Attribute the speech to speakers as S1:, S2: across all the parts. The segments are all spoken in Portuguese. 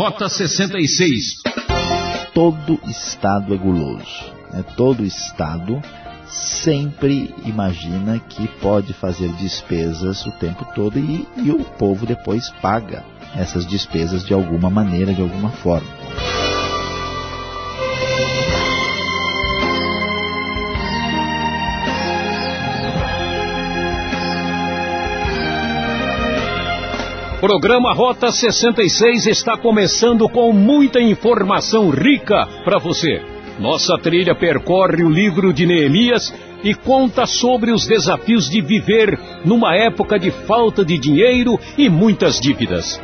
S1: Rota 66.
S2: Todo Estado é guloso. Né? Todo Estado sempre imagina que pode fazer despesas o tempo todo e, e o povo depois paga essas despesas de alguma maneira, de alguma forma.
S1: Programa Rota 66 está começando com muita informação rica para você. Nossa trilha percorre o livro de Neemias e conta sobre os desafios de viver numa época de falta de dinheiro e muitas dívidas.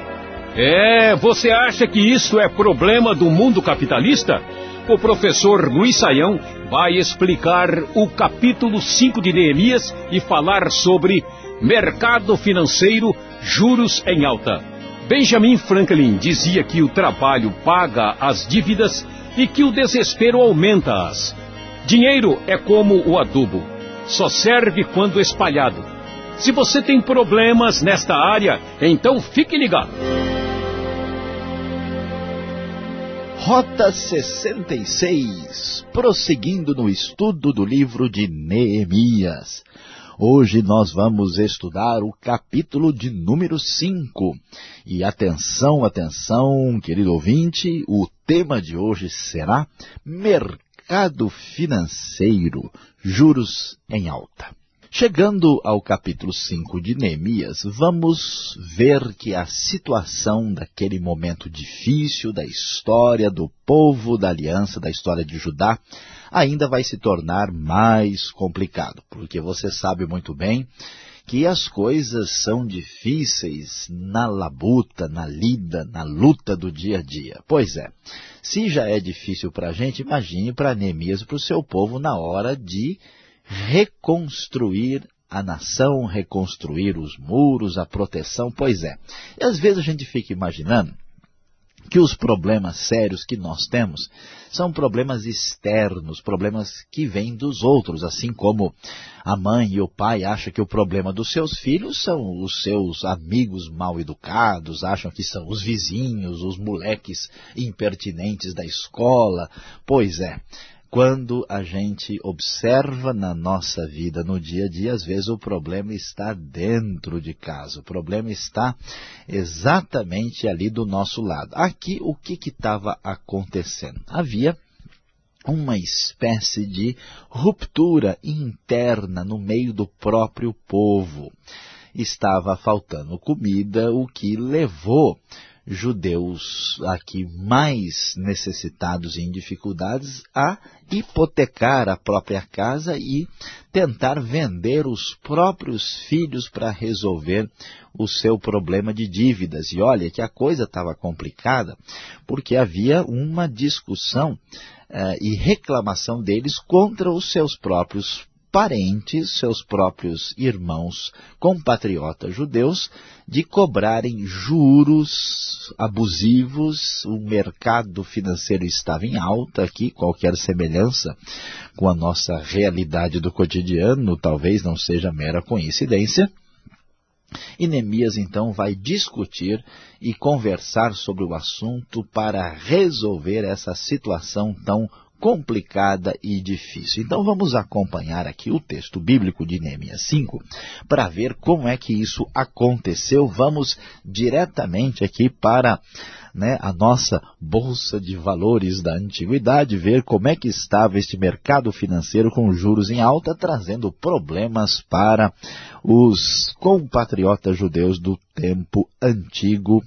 S1: É, você acha que isso é problema do mundo capitalista? O professor Luiz Saião vai explicar o capítulo 5 de Neemias e falar sobre mercado financeiro, juros em alta. Benjamin Franklin dizia que o trabalho paga as dívidas e que o desespero aumenta-as. Dinheiro é como o adubo, só serve quando espalhado. Se você tem problemas nesta área, então fique ligado.
S2: Rota 66, prosseguindo no estudo do livro de Neemias. Hoje nós vamos estudar o capítulo de número 5. E atenção, atenção, querido ouvinte, o tema de hoje será Mercado Financeiro, Juros em Alta. Chegando ao capítulo 5 de Neemias, vamos ver que a situação daquele momento difícil da história do povo da aliança, da história de Judá, ainda vai se tornar mais complicado, porque você sabe muito bem que as coisas são difíceis na labuta, na lida, na luta do dia a dia. Pois é, se já é difícil para a gente, imagine para Neemias e para o seu povo na hora de reconstruir a nação, reconstruir os muros, a proteção, pois é. E às vezes a gente fica imaginando que os problemas sérios que nós temos são problemas externos, problemas que vêm dos outros, assim como a mãe e o pai acham que o problema dos seus filhos são os seus amigos mal educados, acham que são os vizinhos, os moleques impertinentes da escola. Pois é, quando a gente observa na nossa vida, no dia a dia, às vezes o problema está dentro de casa, o problema está exatamente ali do nosso lado. Aqui, o que estava acontecendo? Havia uma espécie de ruptura interna no meio do próprio povo. Estava faltando comida, o que levou judeus aqui mais necessitados e em dificuldades a hipotecar a própria casa e tentar vender os próprios filhos para resolver o seu problema de dívidas. E olha que a coisa estava complicada porque havia uma discussão eh, e reclamação deles contra os seus próprios parentes, seus próprios irmãos compatriotas judeus, de cobrarem juros abusivos, o mercado financeiro estava em alta aqui, qualquer semelhança com a nossa realidade do cotidiano, talvez não seja mera coincidência, e Neemias então vai discutir e conversar sobre o assunto para resolver essa situação tão complicada e difícil. Então vamos acompanhar aqui o texto bíblico de Neemias 5 para ver como é que isso aconteceu. Vamos diretamente aqui para né, a nossa bolsa de valores da antiguidade, ver como é que estava este mercado financeiro com juros em alta, trazendo problemas para os compatriotas judeus do tempo antigo,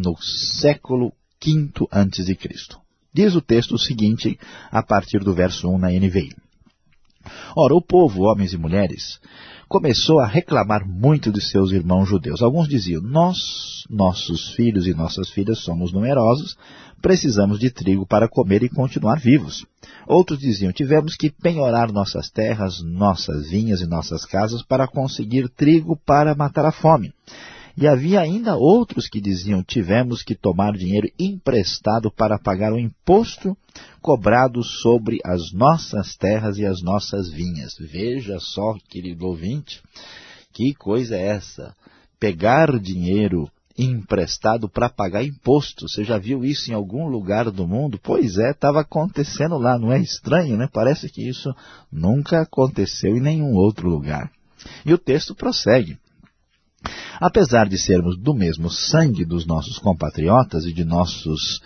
S2: no século V Cristo. Diz o texto o seguinte, a partir do verso 1 na NVI. Ora, o povo, homens e mulheres, começou a reclamar muito de seus irmãos judeus. Alguns diziam, nós, nossos filhos e nossas filhas somos numerosos, precisamos de trigo para comer e continuar vivos. Outros diziam, tivemos que penhorar nossas terras, nossas vinhas e nossas casas para conseguir trigo para matar a fome. E havia ainda outros que diziam, tivemos que tomar dinheiro emprestado para pagar o imposto cobrado sobre as nossas terras e as nossas vinhas. Veja só, querido ouvinte, que coisa é essa? Pegar dinheiro emprestado para pagar imposto. Você já viu isso em algum lugar do mundo? Pois é, estava acontecendo lá, não é estranho, né? Parece que isso nunca aconteceu em nenhum outro lugar. E o texto prossegue. Apesar de sermos do mesmo sangue dos nossos compatriotas e de nossos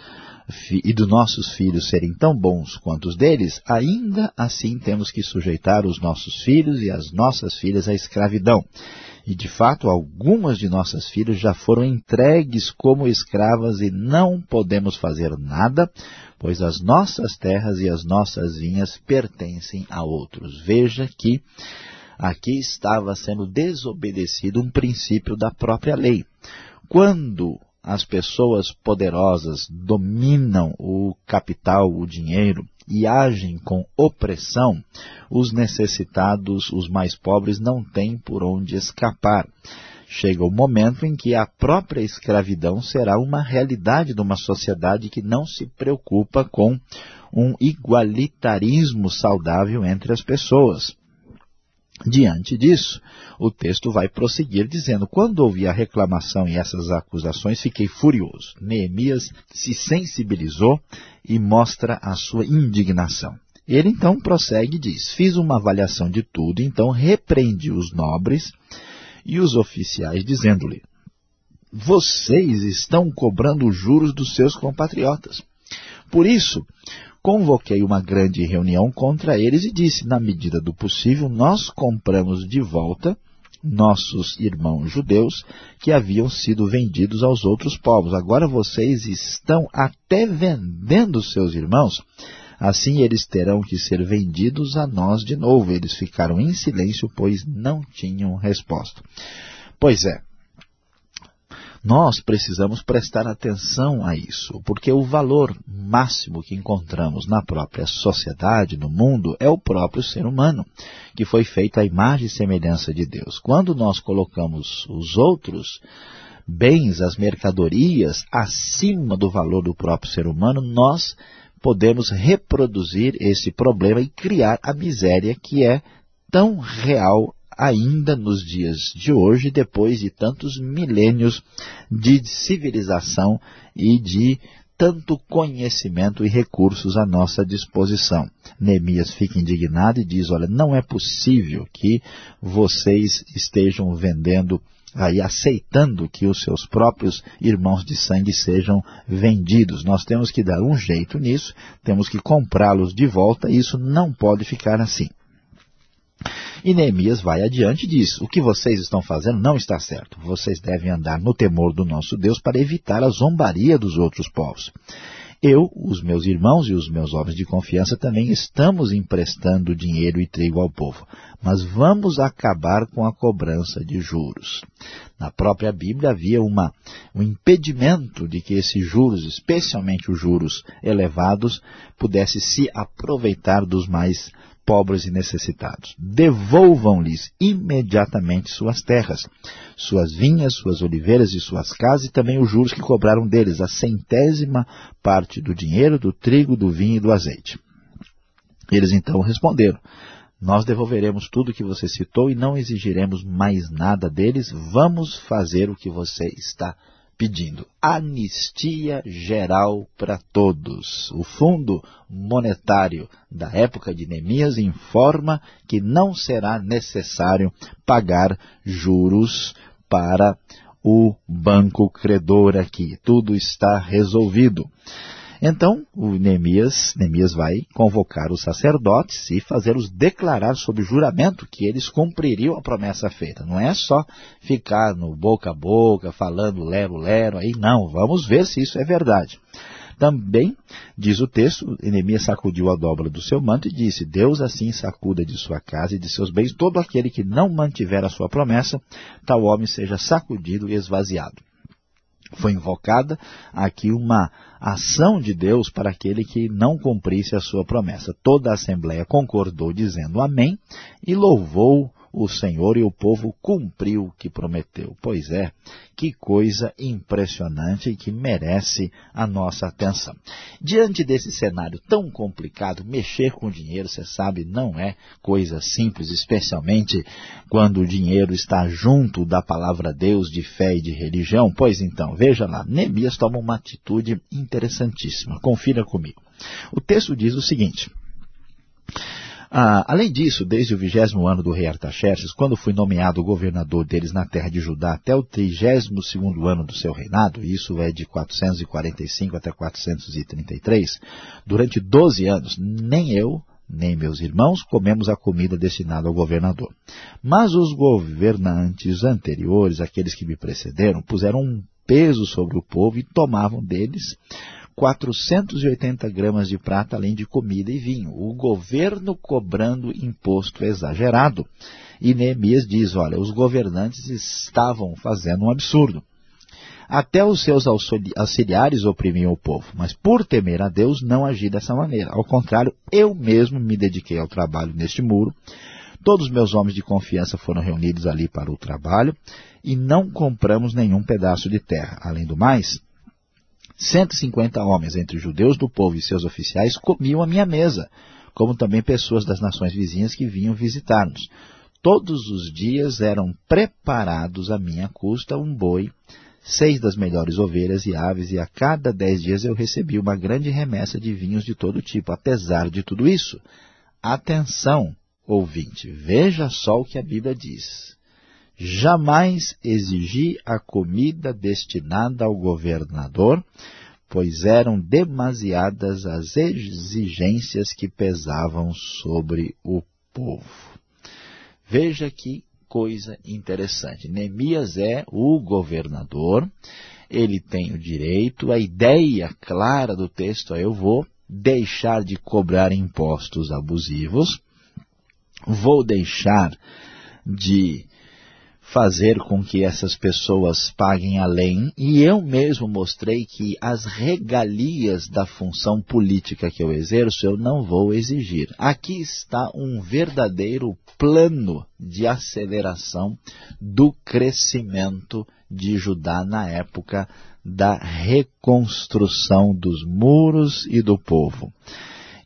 S2: e dos nossos filhos serem tão bons quanto os deles, ainda assim temos que sujeitar os nossos filhos e as nossas filhas à escravidão. E, de fato, algumas de nossas filhas já foram entregues como escravas e não podemos fazer nada, pois as nossas terras e as nossas vinhas pertencem a outros. Veja que aqui estava sendo desobedecido um princípio da própria lei. Quando as pessoas poderosas dominam o capital, o dinheiro, e agem com opressão, os necessitados, os mais pobres, não têm por onde escapar. Chega o momento em que a própria escravidão será uma realidade de uma sociedade que não se preocupa com um igualitarismo saudável entre as pessoas. Diante disso, o texto vai prosseguir dizendo, quando ouvi a reclamação e essas acusações, fiquei furioso. Neemias se sensibilizou e mostra a sua indignação. Ele então prossegue e diz, fiz uma avaliação de tudo, então repreendi os nobres e os oficiais, dizendo-lhe, vocês estão cobrando juros dos seus compatriotas. Por isso, convoquei uma grande reunião contra eles e disse, na medida do possível, nós compramos de volta nossos irmãos judeus que haviam sido vendidos aos outros povos. Agora vocês estão até vendendo seus irmãos, assim eles terão que ser vendidos a nós de novo. Eles ficaram em silêncio, pois não tinham resposta. Pois é, nós precisamos prestar atenção a isso, porque o valor máximo que encontramos na própria sociedade, no mundo, é o próprio ser humano, que foi feito à imagem e semelhança de Deus. Quando nós colocamos os outros bens, as mercadorias, acima do valor do próprio ser humano, nós podemos reproduzir esse problema e criar a miséria que é tão real ainda nos dias de hoje, depois de tantos milênios de civilização e de tanto conhecimento e recursos à nossa disposição. Neemias fica indignado e diz, olha, não é possível que vocês estejam vendendo aí aceitando que os seus próprios irmãos de sangue sejam vendidos. Nós temos que dar um jeito nisso, temos que comprá-los de volta, e isso não pode ficar assim. E Neemias vai adiante e diz, o que vocês estão fazendo não está certo. Vocês devem andar no temor do nosso Deus para evitar a zombaria dos outros povos. Eu, os meus irmãos e os meus homens de confiança também estamos emprestando dinheiro e trigo ao povo, mas vamos acabar com a cobrança de juros. Na própria Bíblia havia uma, um impedimento de que esses juros, especialmente os juros elevados, pudesse se aproveitar dos mais pobres e necessitados. Devolvam-lhes imediatamente suas terras, suas vinhas, suas oliveiras e suas casas, e também os juros que cobraram deles, a centésima parte do dinheiro, do trigo, do vinho e do azeite. Eles então responderam, nós devolveremos tudo que você citou e não exigiremos mais nada deles, vamos fazer o que você está pedindo anistia geral para todos. O Fundo Monetário da época de Neemias informa que não será necessário pagar juros para o banco credor aqui. Tudo está resolvido. Então, o Neemias, Neemias vai convocar os sacerdotes e fazê-los declarar sob juramento que eles cumpririam a promessa feita. Não é só ficar no boca a boca, falando lero, lero, aí não. Vamos ver se isso é verdade. Também, diz o texto, Neemias sacudiu a dobra do seu manto e disse, Deus assim sacuda de sua casa e de seus bens todo aquele que não mantiver a sua promessa, tal homem seja sacudido e esvaziado. Foi invocada aqui uma ação de Deus para aquele que não cumprisse a sua promessa. Toda a Assembleia concordou dizendo amém e louvou o Senhor e o povo cumpriu o que prometeu. Pois é, que coisa impressionante e que merece a nossa atenção. Diante desse cenário tão complicado, mexer com dinheiro, você sabe, não é coisa simples, especialmente quando o dinheiro está junto da palavra Deus de fé e de religião. Pois então, veja lá, Neemias toma uma atitude interessantíssima. Confira comigo. O texto diz o seguinte... Ah, além disso, desde o vigésimo ano do rei Artaxerxes, quando fui nomeado governador deles na terra de Judá até o trigésimo segundo ano do seu reinado, isso é de 445 até 433, durante 12 anos, nem eu, nem meus irmãos comemos a comida destinada ao governador. Mas os governantes anteriores, aqueles que me precederam, puseram um peso sobre o povo e tomavam deles 480 gramas de prata, além de comida e vinho. O governo cobrando imposto exagerado. E Neemias diz, olha, os governantes estavam fazendo um absurdo. Até os seus auxiliares oprimiam o povo, mas por temer a Deus não agi dessa maneira. Ao contrário, eu mesmo me dediquei ao trabalho neste muro. Todos os meus homens de confiança foram reunidos ali para o trabalho e não compramos nenhum pedaço de terra. Além do mais, 150 homens, entre judeus do povo e seus oficiais, comiam à minha mesa, como também pessoas das nações vizinhas que vinham visitar-nos. Todos os dias eram preparados à minha custa um boi, seis das melhores ovelhas e aves, e a cada dez dias eu recebi uma grande remessa de vinhos de todo tipo. Apesar de tudo isso, atenção, ouvinte, veja só o que a Bíblia diz. Jamais exigi a comida destinada ao governador, pois eram demasiadas as exigências que pesavam sobre o povo. Veja que coisa interessante. Neemias é o governador, ele tem o direito, a ideia clara do texto é eu vou deixar de cobrar impostos abusivos, vou deixar de fazer com que essas pessoas paguem além, e eu mesmo mostrei que as regalias da função política que eu exerço, eu não vou exigir. Aqui está um verdadeiro plano de aceleração do crescimento de Judá na época da reconstrução dos muros e do povo.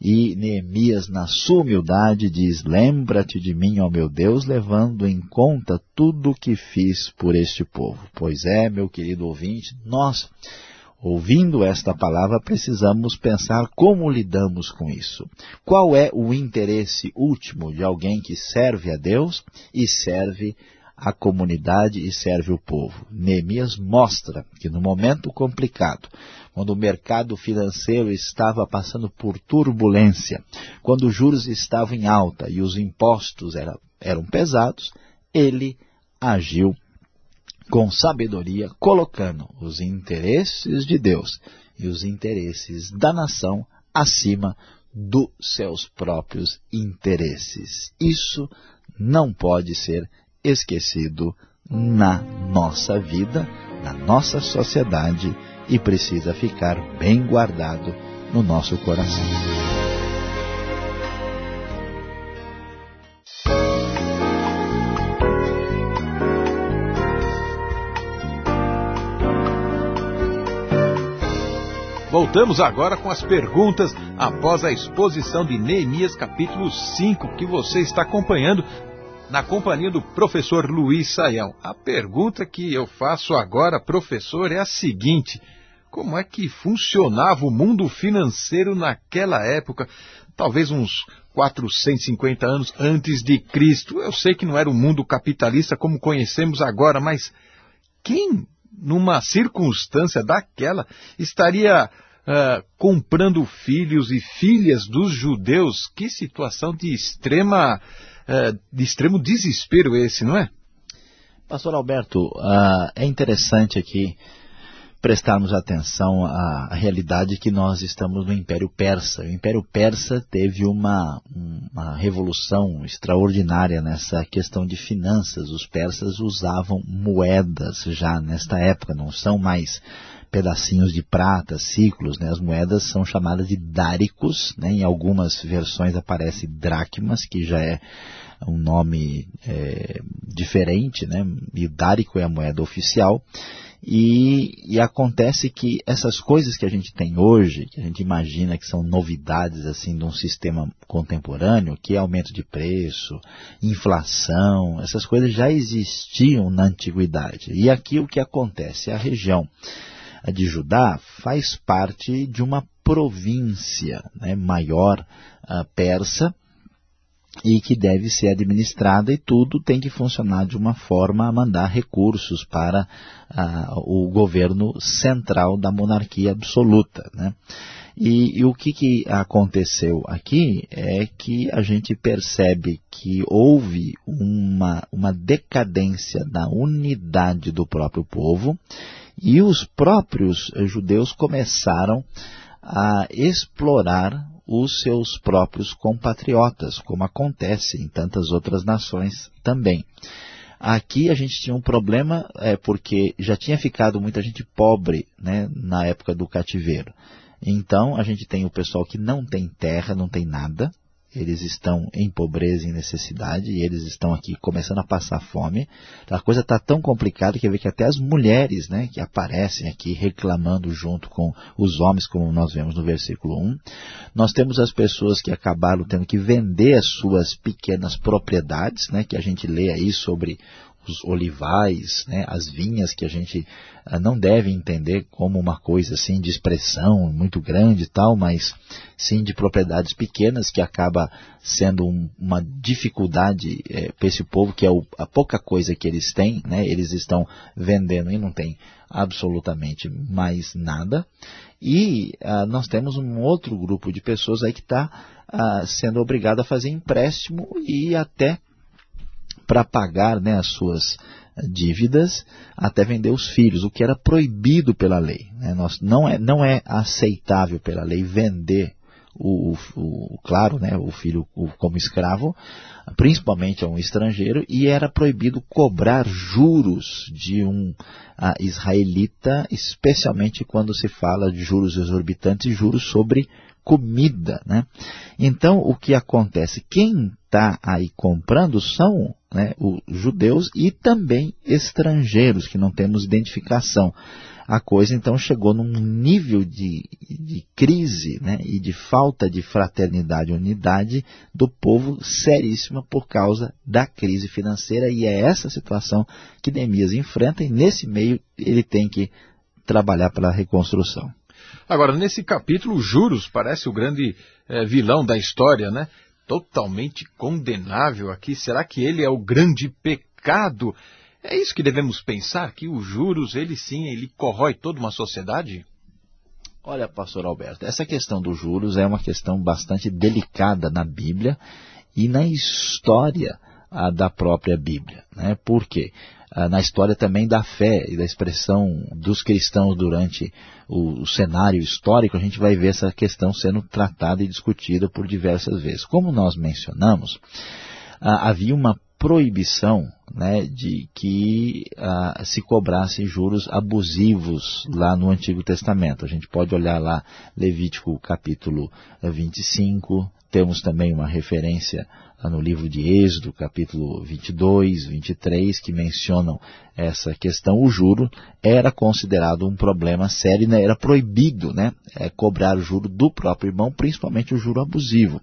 S2: E Neemias, na sua humildade, diz, lembra-te de mim, ó meu Deus, levando em conta tudo o que fiz por este povo. Pois é, meu querido ouvinte, nós, ouvindo esta palavra, precisamos pensar como lidamos com isso. Qual é o interesse último de alguém que serve a Deus e serve a comunidade e serve o povo? Neemias mostra que no momento complicado, quando o mercado financeiro estava passando por turbulência, quando os juros estavam em alta e os impostos eram, eram pesados, ele agiu com sabedoria, colocando os interesses de Deus e os interesses da nação acima dos seus próprios interesses. Isso não pode ser esquecido na nossa vida, na nossa sociedade e precisa ficar bem guardado no nosso coração.
S1: Voltamos agora com as perguntas após a exposição de Neemias capítulo 5 que você está acompanhando na companhia do professor Luiz Saião. A pergunta que eu faço agora, professor, é a seguinte: como é que funcionava o mundo financeiro naquela época, talvez uns 450 anos antes de Cristo? Eu sei que não era o um mundo capitalista como conhecemos agora, mas quem, numa circunstância daquela, estaria Uh, comprando filhos e filhas dos judeus. Que situação de extrema é, de extremo desespero esse, não é?
S2: Pastor Alberto, uh, é interessante aqui prestarmos atenção à, à, realidade que nós estamos no Império Persa. O Império Persa teve uma, uma revolução extraordinária nessa questão de finanças. Os persas usavam moedas já nesta época, não são mais pedacinhos de prata, ciclos, né? as moedas são chamadas de dáricos, né? em algumas versões aparece dracmas, que já é um nome é, diferente, né? e o dárico é a moeda oficial, e, e, acontece que essas coisas que a gente tem hoje, que a gente imagina que são novidades assim de um sistema contemporâneo, que é aumento de preço, inflação, essas coisas já existiam na antiguidade. E aqui o que acontece? A região de Judá faz parte de uma província né, maior uh, persa, e que deve ser administrada e tudo tem que funcionar de uma forma a mandar recursos para ah, o governo central da monarquia absoluta. Né? E, e, o que, que aconteceu aqui é que a gente percebe que houve uma, uma decadência da unidade do próprio povo e os próprios judeus começaram a explorar os seus próprios compatriotas, como acontece em tantas outras nações também. Aqui a gente tinha um problema é, porque já tinha ficado muita gente pobre né, na época do cativeiro. Então a gente tem o pessoal que não tem terra, não tem nada, eles estão em pobreza e necessidade, e eles estão aqui começando a passar fome. A coisa está tão complicada que vê que até as mulheres né, que aparecem aqui reclamando junto com os homens, como nós vemos no versículo 1. Nós temos as pessoas que acabaram tendo que vender as suas pequenas propriedades, né, que a gente lê aí sobre os olivais, né, as vinhas que a gente ah, não deve entender como uma coisa assim de expressão muito grande e tal, mas sim de propriedades pequenas que acaba sendo um, uma dificuldade é, para esse povo, que é o, a pouca coisa que eles têm, né, eles estão vendendo e não tem absolutamente mais nada. E ah, nós temos um outro grupo de pessoas aí que está ah, sendo obrigado a fazer empréstimo e até para pagar né, as suas dívidas até vender os filhos, o que era proibido pela lei. Né? Nós, não, é, não é aceitável pela lei vender o, o, o, claro, né, o filho como escravo, principalmente a um estrangeiro, e era proibido cobrar juros de um israelita, especialmente quando se fala de juros exorbitantes e juros sobre comida. Né? Então, o que acontece? Quem está aí comprando são né, os judeus e também estrangeiros, que não temos identificação. A coisa então chegou num nível de, de crise né, e de falta de fraternidade e unidade do povo seríssima por causa da crise financeira e é essa situação que Neemias enfrenta e nesse meio ele tem que trabalhar pela reconstrução.
S1: Agora, nesse capítulo, juros parece o grande é, vilão da história, né? Totalmente condenável aqui. Será que ele é o grande pecado? É isso que devemos pensar, que os juros, ele sim, ele corrói toda uma sociedade?
S2: Olha, pastor Alberto, essa questão dos juros é uma questão bastante delicada na Bíblia e na história a, da própria Bíblia. Né? Por quê? Ah, na história também da fé e da expressão dos cristãos durante o, o, cenário histórico, a gente vai ver essa questão sendo tratada e discutida por diversas vezes. Como nós mencionamos, ah, havia uma proibição né, de que ah, se cobrasse juros abusivos lá no Antigo Testamento. A gente pode olhar lá Levítico capítulo 25, temos também uma referência no livro de Êxodo, capítulo 22, 23, que mencionam essa questão. O juro era considerado um problema sério, né? era proibido né? É, cobrar o juro do próprio irmão, principalmente o juro abusivo.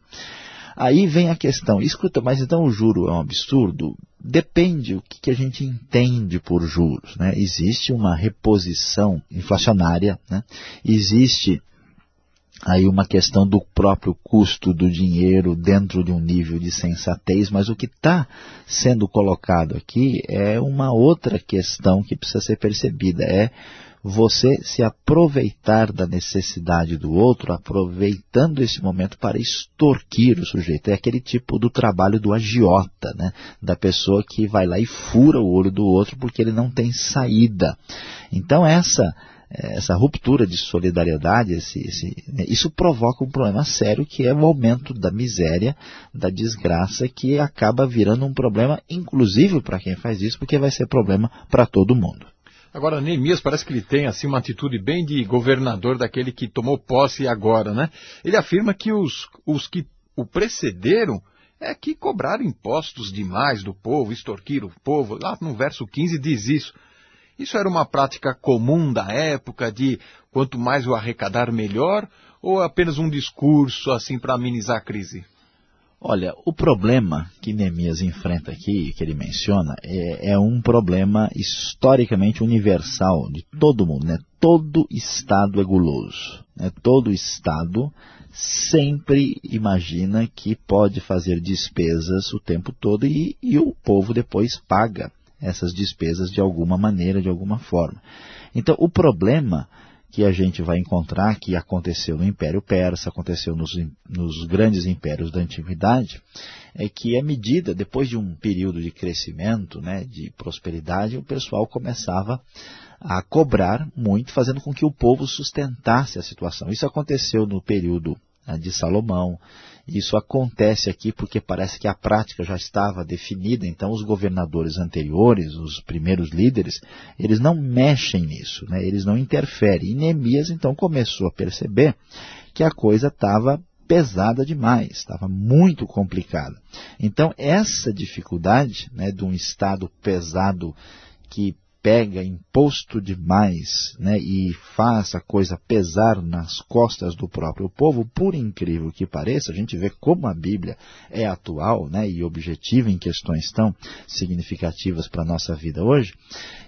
S2: Aí vem a questão, escuta, mas então o juro é um absurdo? Depende o que, a gente entende por juros. Né? Existe uma reposição inflacionária, né? existe aí uma questão do próprio custo do dinheiro dentro de um nível de sensatez, mas o que está sendo colocado aqui é uma outra questão que precisa ser percebida, é você se aproveitar da necessidade do outro, aproveitando esse momento para extorquir o sujeito. É aquele tipo do trabalho do agiota, né? da pessoa que vai lá e fura o olho do outro porque ele não tem saída. Então essa essa ruptura de solidariedade, esse, esse, né, isso provoca um problema sério que é o aumento da miséria, da desgraça, que acaba virando um problema, inclusive para quem faz isso, porque vai ser problema para todo mundo.
S3: Agora, Neemias parece que ele tem assim uma atitude bem de governador daquele que tomou posse agora, né? Ele afirma que os, os que o precederam é que cobraram impostos demais do povo, extorquiram o povo. Lá no verso 15 diz isso. Isso era uma prática comum da época de quanto mais o arrecadar melhor ou apenas um discurso assim para amenizar a crise?
S2: Olha, o problema que Neemias enfrenta aqui, que ele menciona, é, é, um problema historicamente universal de todo mundo. Né? Todo Estado é guloso. Né? Todo Estado sempre imagina que pode fazer despesas o tempo todo e, e o povo depois paga essas despesas de alguma maneira, de alguma forma. Então, o problema que a gente vai encontrar que aconteceu no Império Persa, aconteceu nos, nos, grandes impérios da Antiguidade, é que à medida, depois de um período de crescimento, né, de prosperidade, o pessoal começava a cobrar muito, fazendo com que o povo sustentasse a situação. Isso aconteceu no período de Salomão, isso acontece aqui porque parece que a prática já estava definida, então os governadores anteriores, os primeiros líderes, eles não mexem nisso, né? eles não interferem. E Neemias então começou a perceber que a coisa estava pesada demais, estava muito complicada. Então essa dificuldade né, de um Estado pesado que pega imposto demais né, e faz a coisa pesar nas costas do próprio povo, por incrível que pareça, a gente vê como a Bíblia é atual né, e objetiva em questões tão significativas para a nossa vida hoje,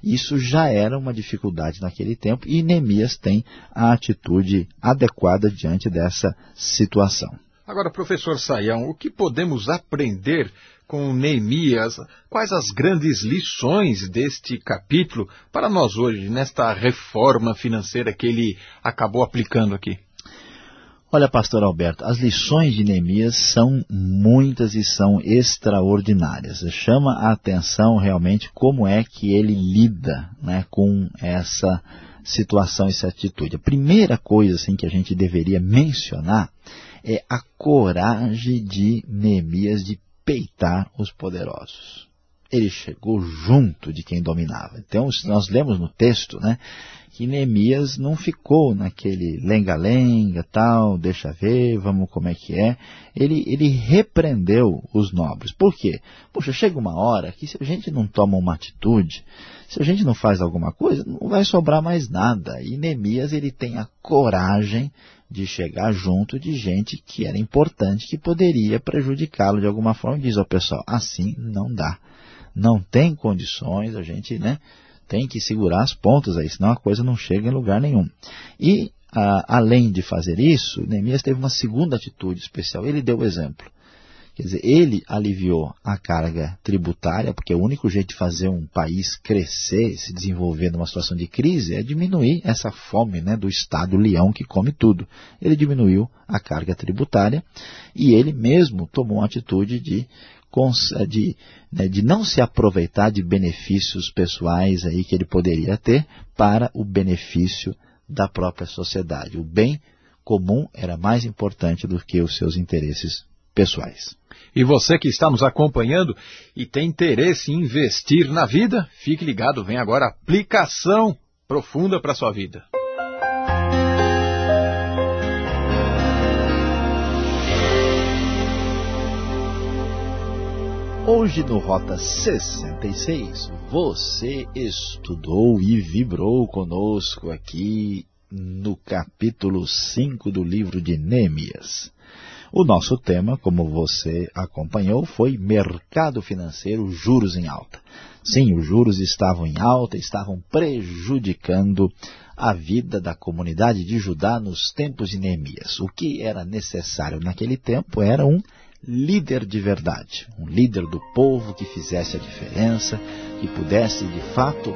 S2: isso já era uma dificuldade naquele tempo e Neemias tem a atitude adequada diante dessa situação.
S3: Agora, professor Saião, o que podemos aprender com Neemias? Quais as grandes lições deste capítulo para nós hoje, nesta reforma financeira que ele acabou aplicando aqui?
S2: Olha, pastor Alberto, as lições de Neemias são muitas e são extraordinárias. Chama a atenção realmente como é que ele lida né, com essa situação, essa atitude. A primeira coisa assim, que a gente deveria mencionar é a coragem de Neemias de peitar os poderosos. Ele chegou junto de quem dominava. Então, nós lemos no texto, né, que Neemias não ficou naquele lenga-lenga, tal, deixa ver, vamos como é que é. Ele, ele repreendeu os nobres. Por quê? Poxa, chega uma hora que se a gente não toma uma atitude, se a gente não faz alguma coisa, não vai sobrar mais nada. E Neemias, ele tem a coragem de chegar junto de gente que era importante, que poderia prejudicá-lo de alguma forma. Diz ao pessoal, assim não dá. Não tem condições, a gente né, tem que segurar as pontas aí, senão a coisa não chega em lugar nenhum. E, a, além de fazer isso, Neemias teve uma segunda atitude especial. Ele deu o exemplo. Quer dizer, ele aliviou a carga tributária, porque o único jeito de fazer um país crescer, se desenvolver numa situação de crise, é diminuir essa fome né, do Estado leão que come tudo. Ele diminuiu a carga tributária e ele mesmo tomou uma atitude de, de, né, de não se aproveitar de benefícios pessoais aí que ele poderia ter para o benefício da própria sociedade. O bem comum era mais importante do que os seus interesses pessoais.
S3: E você que está nos acompanhando e tem interesse em investir na vida, fique ligado, vem agora a aplicação profunda para a sua vida.
S2: Hoje no Rota 66, você estudou e vibrou conosco aqui no capítulo 5 do livro de Nêmias. O nosso tema, como você acompanhou, foi mercado financeiro, juros em alta. Sim, os juros estavam em alta, estavam prejudicando a vida da comunidade de Judá nos tempos de Neemias. O que era necessário naquele tempo era um líder de verdade, um líder do povo que fizesse a diferença, que pudesse de fato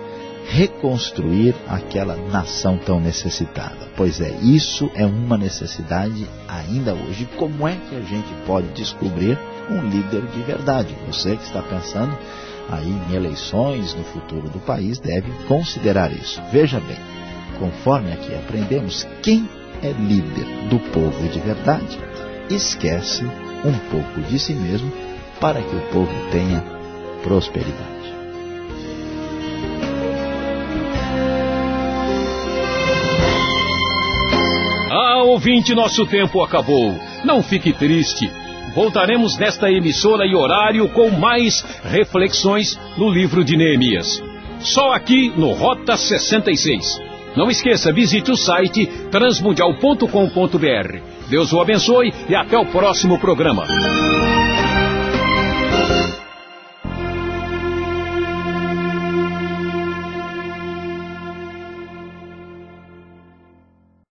S2: reconstruir aquela nação tão necessitada. Pois é, isso é uma necessidade ainda hoje. Como é que a gente pode descobrir um líder de verdade? Você que está pensando aí em eleições no futuro do país deve considerar isso. Veja bem, conforme aqui aprendemos, quem é líder do povo de verdade esquece um pouco de si mesmo para que o povo tenha prosperidade.
S1: Ah, ouvinte, nosso tempo acabou. Não fique triste. Voltaremos nesta emissora e horário com mais reflexões no livro de Neemias. Só aqui no Rota 66. Não esqueça, visite o site transmundial.com.br Deus o abençoe e até o próximo programa.